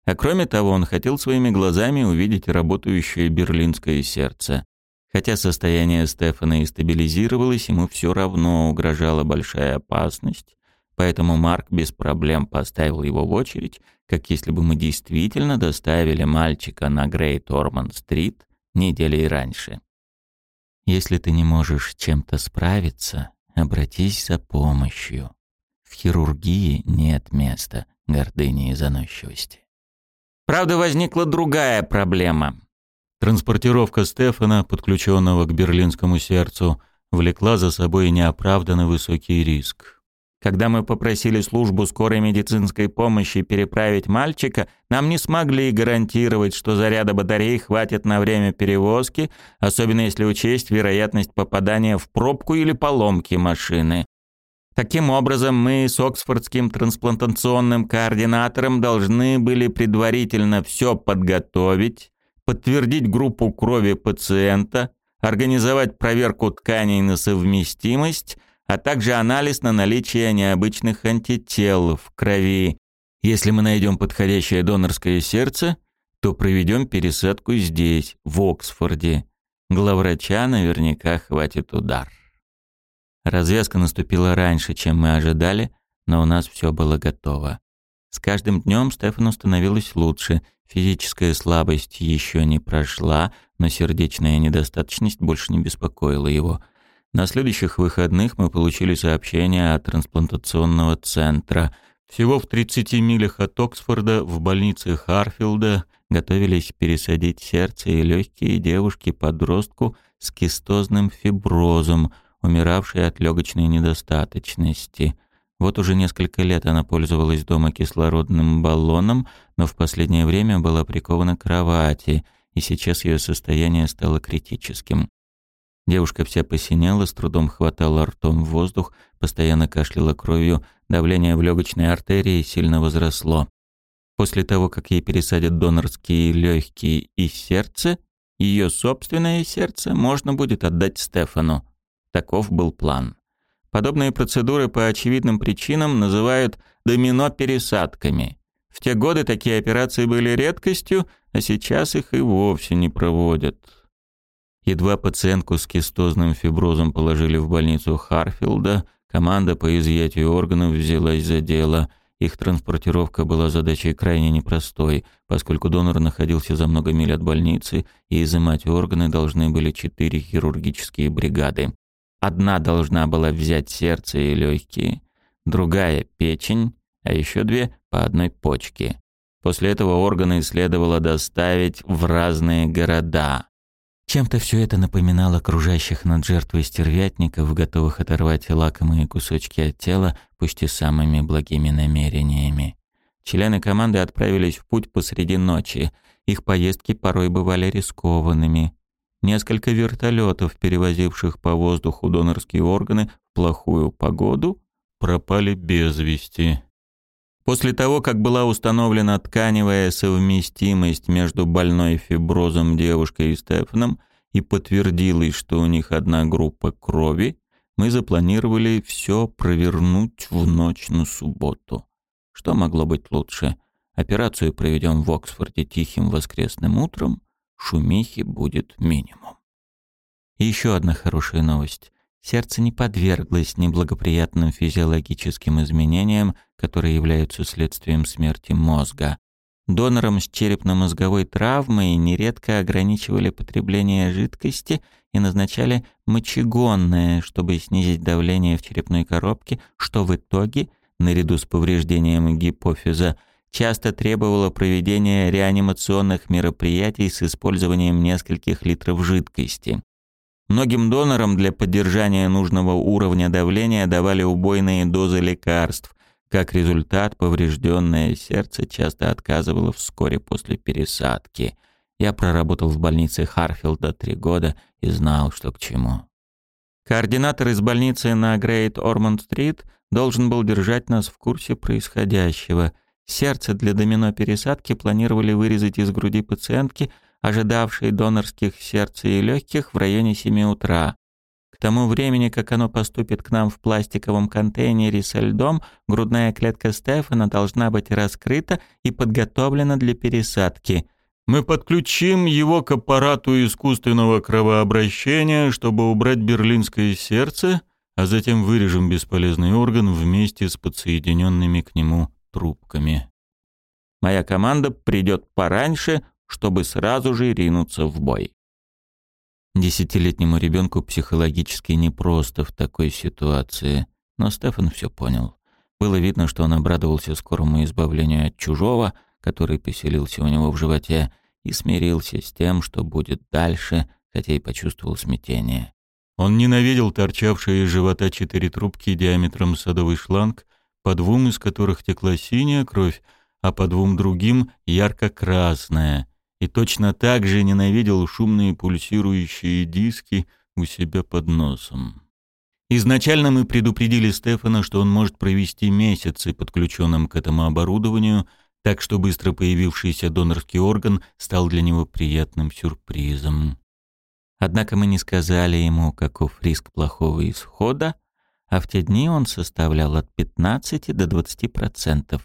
А кроме того, он хотел своими глазами увидеть работающее берлинское сердце. Хотя состояние Стефана и стабилизировалось, ему все равно угрожала большая опасность, поэтому Марк без проблем поставил его в очередь, как если бы мы действительно доставили мальчика на Грейт Орман-стрит недели раньше. Если ты не можешь чем-то справиться, обратись за помощью. В хирургии нет места гордыни и заносчивости. Правда, возникла другая проблема. Транспортировка Стефана, подключенного к берлинскому сердцу, влекла за собой неоправданно высокий риск. Когда мы попросили службу скорой медицинской помощи переправить мальчика, нам не смогли гарантировать, что заряда батареи хватит на время перевозки, особенно если учесть вероятность попадания в пробку или поломки машины. Таким образом, мы с Оксфордским трансплантационным координатором должны были предварительно все подготовить, подтвердить группу крови пациента, организовать проверку тканей на совместимость – а также анализ на наличие необычных антител в крови. Если мы найдем подходящее донорское сердце, то проведем пересадку здесь, в Оксфорде. Главврача наверняка хватит удар. Развязка наступила раньше, чем мы ожидали, но у нас все было готово. С каждым днем Стефану становилось лучше. Физическая слабость еще не прошла, но сердечная недостаточность больше не беспокоила его – на следующих выходных мы получили сообщение от трансплантационного центра. Всего в 30 милях от Оксфорда в больнице Харфилда готовились пересадить сердце и легкие девушки-подростку с кистозным фиброзом, умиравшей от легочной недостаточности. Вот уже несколько лет она пользовалась дома кислородным баллоном, но в последнее время была прикована к кровати, и сейчас ее состояние стало критическим. Девушка вся посинела, с трудом хватала ртом воздух, постоянно кашляла кровью, давление в легочной артерии сильно возросло. После того, как ей пересадят донорские легкие и сердце, ее собственное сердце можно будет отдать Стефану. Таков был план. Подобные процедуры по очевидным причинам называют домино-пересадками. В те годы такие операции были редкостью, а сейчас их и вовсе не проводят. Едва пациентку с кистозным фиброзом положили в больницу Харфилда, команда по изъятию органов взялась за дело. Их транспортировка была задачей крайне непростой, поскольку донор находился за много миль от больницы, и изымать органы должны были четыре хирургические бригады. Одна должна была взять сердце и легкие, другая — печень, а еще две — по одной почке. После этого органы следовало доставить в разные города. Чем-то все это напоминало окружающих над жертвой стервятников, готовых оторвать лакомые кусочки от тела, пусть и самыми благими намерениями. Члены команды отправились в путь посреди ночи. Их поездки порой бывали рискованными. Несколько вертолетов, перевозивших по воздуху донорские органы в плохую погоду, пропали без вести. После того, как была установлена тканевая совместимость между больной фиброзом девушкой и Стефаном и подтвердилось, что у них одна группа крови, мы запланировали все провернуть в ночь на субботу. Что могло быть лучше? Операцию проведем в Оксфорде тихим воскресным утром, шумихи будет минимум. И еще одна хорошая новость. Сердце не подверглось неблагоприятным физиологическим изменениям, которые являются следствием смерти мозга. Донорам с черепно-мозговой травмой нередко ограничивали потребление жидкости и назначали мочегонное, чтобы снизить давление в черепной коробке, что в итоге, наряду с повреждением гипофиза, часто требовало проведения реанимационных мероприятий с использованием нескольких литров жидкости. Многим донорам для поддержания нужного уровня давления давали убойные дозы лекарств. Как результат, поврежденное сердце часто отказывало вскоре после пересадки. Я проработал в больнице Харфилда три года и знал, что к чему. Координатор из больницы на Грейт Ормонд-стрит должен был держать нас в курсе происходящего. Сердце для домино-пересадки планировали вырезать из груди пациентки – ожидавшей донорских сердца и легких в районе 7 утра. К тому времени, как оно поступит к нам в пластиковом контейнере со льдом, грудная клетка Стефана должна быть раскрыта и подготовлена для пересадки. Мы подключим его к аппарату искусственного кровообращения, чтобы убрать берлинское сердце, а затем вырежем бесполезный орган вместе с подсоединенными к нему трубками. Моя команда придет пораньше, чтобы сразу же ринуться в бой. Десятилетнему ребенку психологически непросто в такой ситуации, но Стефан все понял. Было видно, что он обрадовался скорому избавлению от чужого, который поселился у него в животе, и смирился с тем, что будет дальше, хотя и почувствовал смятение. Он ненавидел торчавшие из живота четыре трубки диаметром садовый шланг, по двум из которых текла синяя кровь, а по двум другим — ярко-красная, и точно так же ненавидел шумные пульсирующие диски у себя под носом. Изначально мы предупредили Стефана, что он может провести месяцы подключенным к этому оборудованию, так что быстро появившийся донорский орган стал для него приятным сюрпризом. Однако мы не сказали ему, каков риск плохого исхода, а в те дни он составлял от 15 до 20%.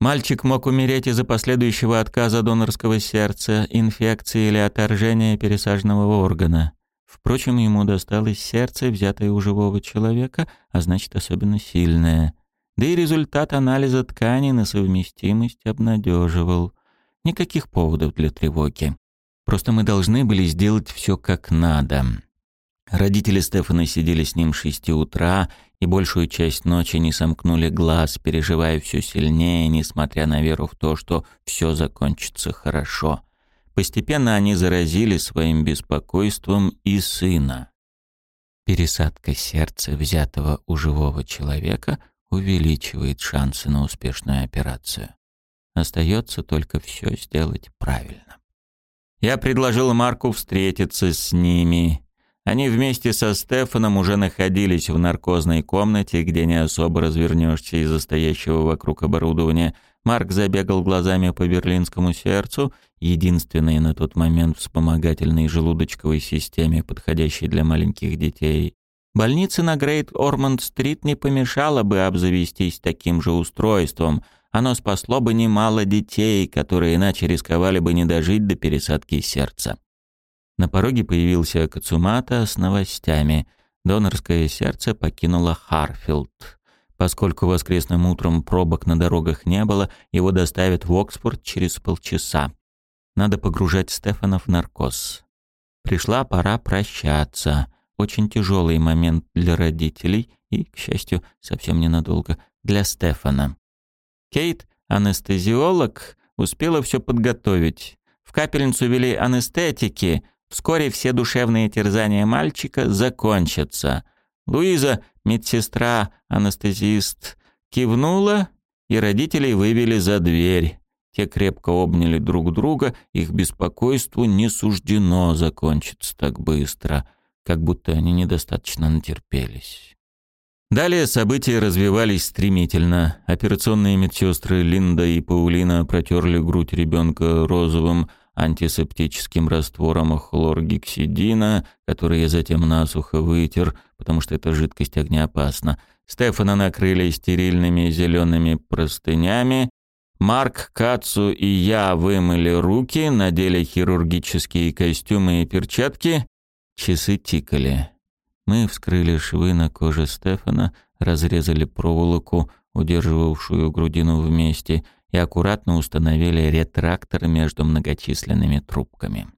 Мальчик мог умереть из-за последующего отказа донорского сердца, инфекции или отторжения пересаженного органа. Впрочем, ему досталось сердце, взятое у живого человека, а значит, особенно сильное. Да и результат анализа ткани на совместимость обнадеживал. Никаких поводов для тревоги. Просто мы должны были сделать все как надо. Родители Стефана сидели с ним с шести утра и большую часть ночи не сомкнули глаз, переживая все сильнее, несмотря на веру в то, что все закончится хорошо. Постепенно они заразили своим беспокойством и сына. Пересадка сердца, взятого у живого человека, увеличивает шансы на успешную операцию. Остается только все сделать правильно. Я предложил Марку встретиться с ними. Они вместе со Стефаном уже находились в наркозной комнате, где не особо развернешься из-за стоящего вокруг оборудования, Марк забегал глазами по берлинскому сердцу, единственной на тот момент вспомогательной желудочковой системе, подходящей для маленьких детей. Больнице на Грейт Ормонд-стрит не помешало бы обзавестись таким же устройством. Оно спасло бы немало детей, которые иначе рисковали бы не дожить до пересадки сердца. На пороге появился Кацумата с новостями. Донорское сердце покинуло Харфилд. Поскольку воскресным утром пробок на дорогах не было, его доставят в Оксфорд через полчаса. Надо погружать Стефана в наркоз. Пришла пора прощаться. Очень тяжелый момент для родителей и, к счастью, совсем ненадолго, для Стефана. Кейт, анестезиолог, успела все подготовить. В капельницу вели анестетики. Вскоре все душевные терзания мальчика закончатся — Луиза, медсестра, анестезист, кивнула, и родителей вывели за дверь. Те крепко обняли друг друга, их беспокойству не суждено закончиться так быстро, как будто они недостаточно натерпелись. Далее события развивались стремительно. Операционные медсестры Линда и Паулина протерли грудь ребенка розовым антисептическим раствором хлоргексидина, который я затем насухо вытер, потому что эта жидкость огнеопасна. Стефана накрыли стерильными зелеными простынями. Марк, Кацу и я вымыли руки, надели хирургические костюмы и перчатки. Часы тикали. Мы вскрыли швы на коже Стефана, разрезали проволоку, удерживавшую грудину вместе — и аккуратно установили ретрактор между многочисленными трубками.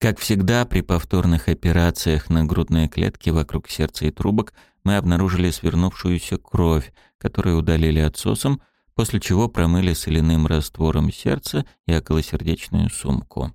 Как всегда, при повторных операциях на грудной клетке вокруг сердца и трубок мы обнаружили свернувшуюся кровь, которую удалили отсосом, после чего промыли соляным раствором сердце и околосердечную сумку.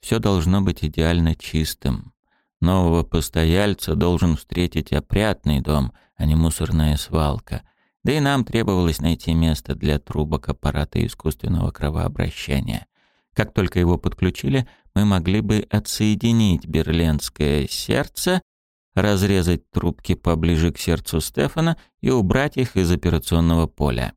Все должно быть идеально чистым. Нового постояльца должен встретить опрятный дом, а не мусорная свалка, да и нам требовалось найти место для трубок аппарата искусственного кровообращения. Как только его подключили, мы могли бы отсоединить берлинское сердце, разрезать трубки поближе к сердцу Стефана и убрать их из операционного поля.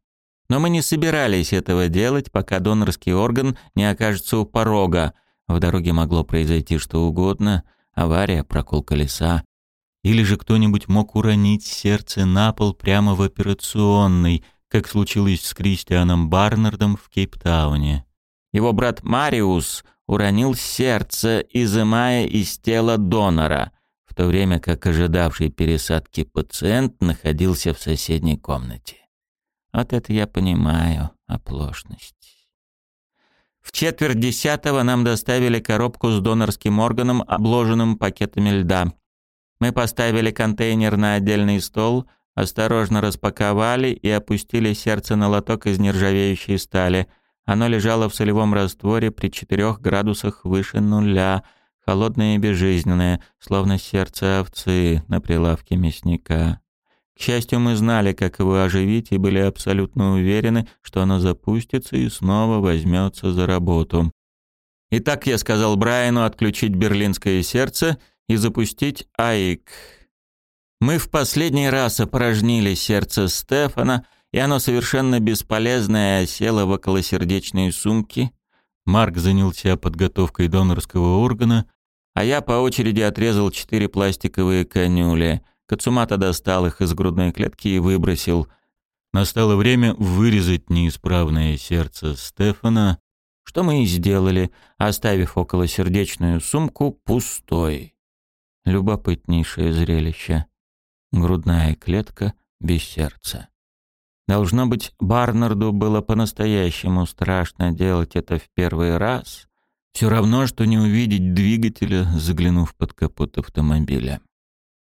Но мы не собирались этого делать, пока донорский орган не окажется у порога. В дороге могло произойти что угодно — авария, прокол колеса, или же кто-нибудь мог уронить сердце на пол прямо в операционной, как случилось с Кристианом Барнардом в Кейптауне. Его брат Мариус уронил сердце, изымая из тела донора, в то время как ожидавший пересадки пациент находился в соседней комнате. Вот это я понимаю, оплошность. В четверть десятого нам доставили коробку с донорским органом, обложенным пакетами льда. Мы поставили контейнер на отдельный стол, осторожно распаковали и опустили сердце на лоток из нержавеющей стали. Оно лежало в солевом растворе при 4 градусах выше нуля. холодное и безжизненное, словно сердце овцы на прилавке мясника. К счастью, мы знали, как его оживить, и были абсолютно уверены, что оно запустится и снова возьмется за работу. Итак, я сказал Брайану отключить берлинское сердце и запустить АИК. Мы в последний раз опорожнили сердце Стефана, и оно совершенно бесполезное осело в околосердечной сумке. Марк занялся подготовкой донорского органа, а я по очереди отрезал четыре пластиковые канюли. Кацумата достал их из грудной клетки и выбросил. Настало время вырезать неисправное сердце Стефана, что мы и сделали, оставив околосердечную сумку пустой. Любопытнейшее зрелище. Грудная клетка без сердца. Должно быть, Барнарду было по-настоящему страшно делать это в первый раз. Все равно, что не увидеть двигателя, заглянув под капот автомобиля.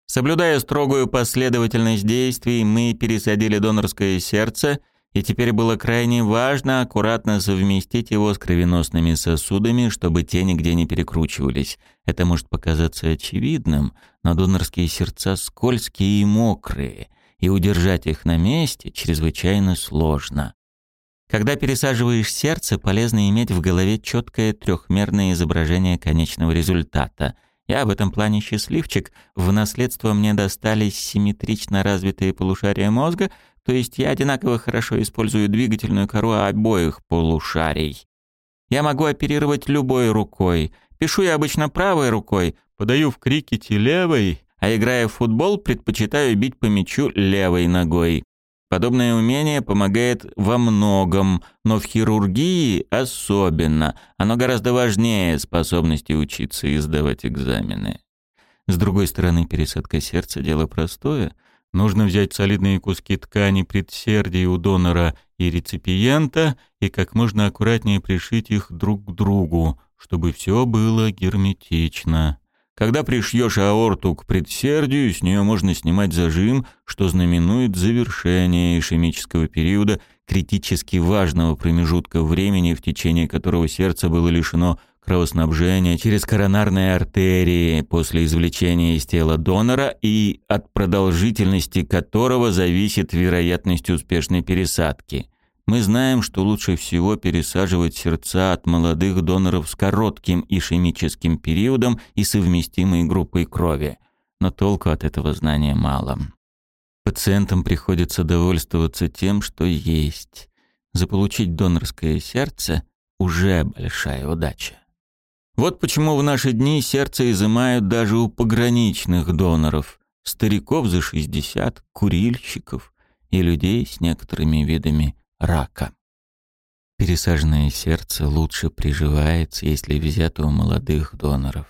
Соблюдая строгую последовательность действий, мы пересадили донорское сердце, и теперь было крайне важно аккуратно совместить его с кровеносными сосудами, чтобы те нигде не перекручивались. Это может показаться очевидным, но донорские сердца скользкие и мокрые — и удержать их на месте чрезвычайно сложно. Когда пересаживаешь сердце, полезно иметь в голове четкое трехмерное изображение конечного результата. Я в этом плане счастливчик. В наследство мне достались симметрично развитые полушария мозга, то есть я одинаково хорошо использую двигательную кору обоих полушарий. Я могу оперировать любой рукой. Пишу я обычно правой рукой, подаю в крикете левой, а играя в футбол, предпочитаю бить по мячу левой ногой. Подобное умение помогает во многом, но в хирургии особенно. Оно гораздо важнее способности учиться и сдавать экзамены. С другой стороны, пересадка сердца – дело простое. Нужно взять солидные куски ткани предсердия у донора и реципиента и как можно аккуратнее пришить их друг к другу, чтобы все было герметично. Когда пришьешь аорту к предсердию, с нее можно снимать зажим, что знаменует завершение ишемического периода, критически важного промежутка времени, в течение которого сердце было лишено кровоснабжения через коронарные артерии после извлечения из тела донора и от продолжительности которого зависит вероятность успешной пересадки. Мы знаем, что лучше всего пересаживать сердца от молодых доноров с коротким ишемическим периодом и совместимой группой крови. Но толку от этого знания мало. Пациентам приходится довольствоваться тем, что есть. Заполучить донорское сердце – уже большая удача. Вот почему в наши дни сердце изымают даже у пограничных доноров, стариков за 60, курильщиков и людей с некоторыми видами рака. Пересаженное сердце лучше приживается, если взято у молодых доноров.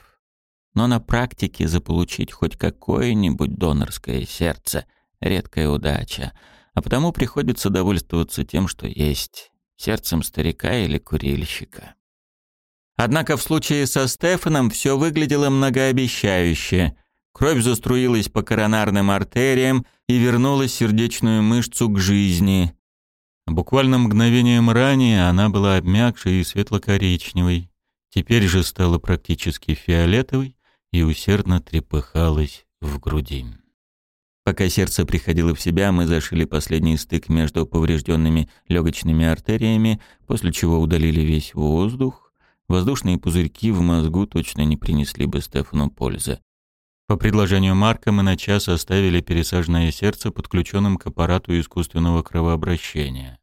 Но на практике заполучить хоть какое-нибудь донорское сердце — редкая удача, а потому приходится довольствоваться тем, что есть — сердцем старика или курильщика. Однако в случае со Стефаном все выглядело многообещающе. Кровь заструилась по коронарным артериям и вернула сердечную мышцу к жизни. Буквально мгновением ранее она была обмякшей и светло-коричневой, теперь же стала практически фиолетовой и усердно трепыхалась в груди. Пока сердце приходило в себя, мы зашили последний стык между поврежденными легочными артериями, после чего удалили весь воздух. Воздушные пузырьки в мозгу точно не принесли бы Стефану пользы. По предложению Марка мы на час оставили пересаженное сердце подключенным к аппарату искусственного кровообращения.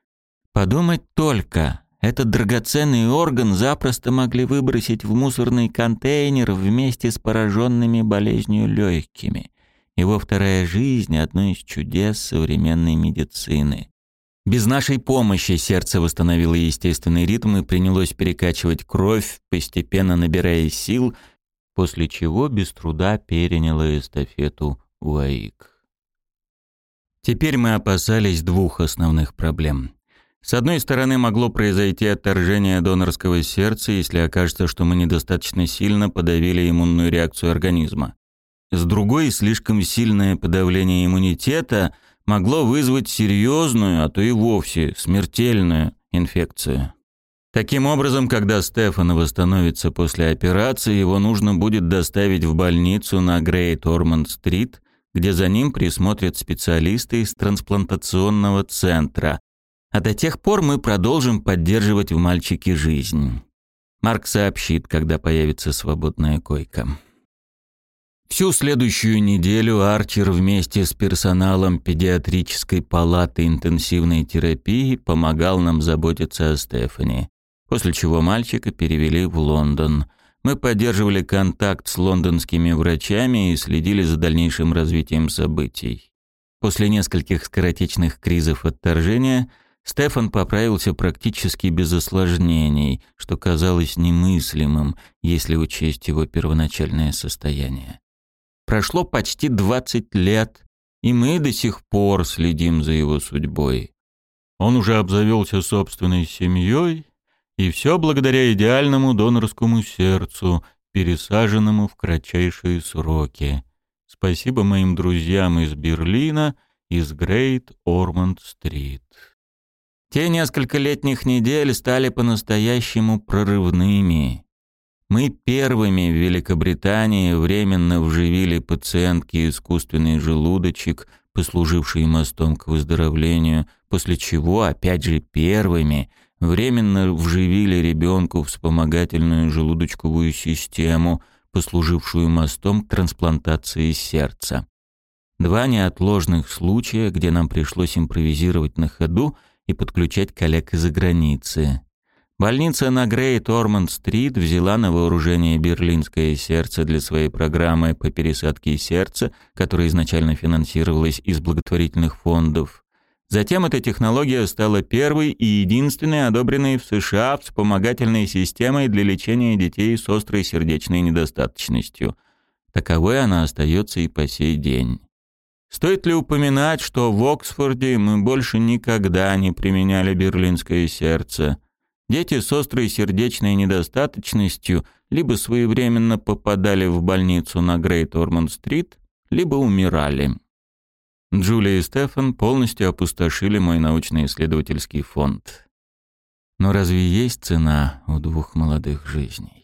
Подумать только, этот драгоценный орган запросто могли выбросить в мусорный контейнер вместе с пораженными болезнью легкими. Его вторая жизнь – одно из чудес современной медицины. Без нашей помощи сердце восстановило естественный ритм и принялось перекачивать кровь, постепенно набирая сил, после чего без труда переняло эстафету УАИК. Теперь мы опасались двух основных проблем – с одной стороны, могло произойти отторжение донорского сердца, если окажется, что мы недостаточно сильно подавили иммунную реакцию организма. С другой, слишком сильное подавление иммунитета могло вызвать серьезную, а то и вовсе смертельную инфекцию. Таким образом, когда Стефан восстановится после операции, его нужно будет доставить в больницу на Грейт Ормонд-стрит, где за ним присмотрят специалисты из трансплантационного центра. А до тех пор мы продолжим поддерживать в мальчике жизнь. Марк сообщит, когда появится свободная койка. Всю следующую неделю Арчер вместе с персоналом педиатрической палаты интенсивной терапии помогал нам заботиться о Стефани, после чего мальчика перевели в Лондон. Мы поддерживали контакт с лондонскими врачами и следили за дальнейшим развитием событий. После нескольких скоротечных кризов отторжения Стефан поправился практически без осложнений, что казалось немыслимым, если учесть его первоначальное состояние. Прошло почти 20 лет, и мы до сих пор следим за его судьбой. Он уже обзавелся собственной семьей, и все благодаря идеальному донорскому сердцу, пересаженному в кратчайшие сроки. Спасибо моим друзьям из Берлина, из Грейт Ормонд-стрит. Те несколько летних недель стали по-настоящему прорывными. Мы первыми в Великобритании временно вживили пациентке искусственный желудочек, послуживший мостом к выздоровлению, после чего, опять же первыми, временно вживили ребенку вспомогательную желудочковую систему, послужившую мостом к трансплантации сердца. Два неотложных случая, где нам пришлось импровизировать на ходу и подключать коллег из-за границы. Больница на Грейт Ормонд-стрит взяла на вооружение берлинское сердце для своей программы по пересадке сердца, которая изначально финансировалась из благотворительных фондов. Затем эта технология стала первой и единственной одобренной в США вспомогательной системой для лечения детей с острой сердечной недостаточностью. Таковой она остается и по сей день. Стоит ли упоминать, что в Оксфорде мы больше никогда не применяли берлинское сердце – Дети с острой сердечной недостаточностью либо своевременно попадали в больницу на Грейт Ормонд-стрит, либо умирали. Джулия и Стефан полностью опустошили мой научно-исследовательский фонд. Но разве есть цена у двух молодых жизней?